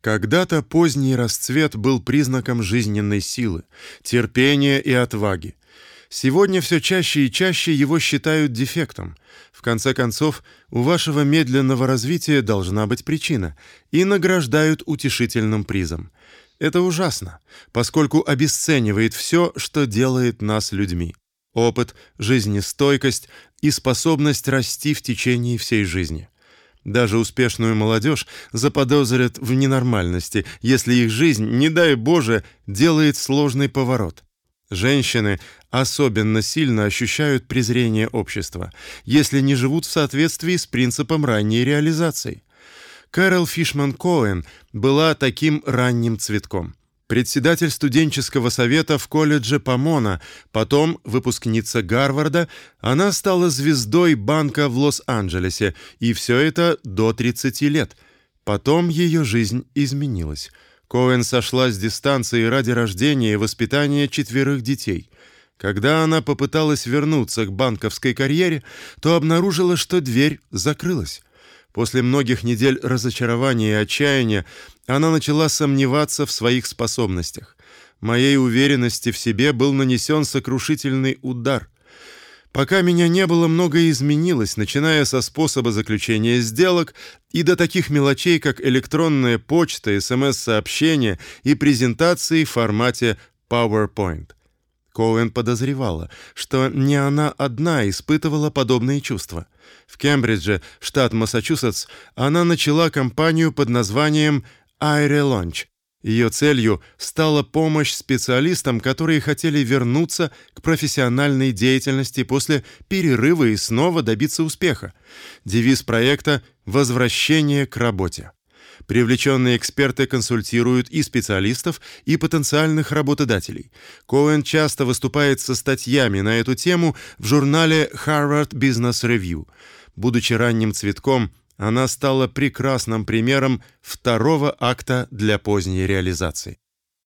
Когда-то поздний расцвет был признаком жизненной силы, терпения и отваги. Сегодня все чаще и чаще его считают дефектом. В конце концов, у вашего медленного развития должна быть причина, и награждают утешительным призом. Это ужасно, поскольку обесценивает все, что делает нас людьми. Опыт, жизнестойкость и способность расти в течение всей жизни. Даже успешную молодежь заподозрят в ненормальности, если их жизнь, не дай Боже, делает сложный поворот. Женщины особенно сильно ощущают презрение общества, если не живут в соответствии с принципом ранней реализации. Кэрол Фишман Коэн была таким ранним цветком. Председатель студенческого совета в колледже Помона, потом выпускница Гарварда, она стала звездой банка в Лос-Анджелесе, и все это до 30 лет. Потом ее жизнь изменилась. Коэн сошла с дистанции ради рождения и воспитания четверых детей. Когда она попыталась вернуться к банковской карьере, то обнаружила, что дверь закрылась. После многих недель разочарования и отчаяния она начала сомневаться в своих способностях. Моей уверенности в себе был нанесен сокрушительный удар. Пока меня не было, многое изменилось, начиная со способа заключения сделок и до таких мелочей, как электронная почта, СМС-сообщения и презентации в формате PowerPoint. Коуэн подозревала, что не она одна испытывала подобные чувства. В Кембридже, штат Массачусетс, она начала кампанию под названием iRelaunch, ее целью стала помощь специалистам, которые хотели вернуться к профессиональной деятельности после перерыва и снова добиться успеха. Девиз проекта Возвращение к работе. Привлеченные эксперты консультируют и специалистов, и потенциальных работодателей. Коэн часто выступает со статьями на эту тему в журнале Harvard Business Review. Будучи ранним цветком, она стала прекрасным примером второго акта для поздней реализации.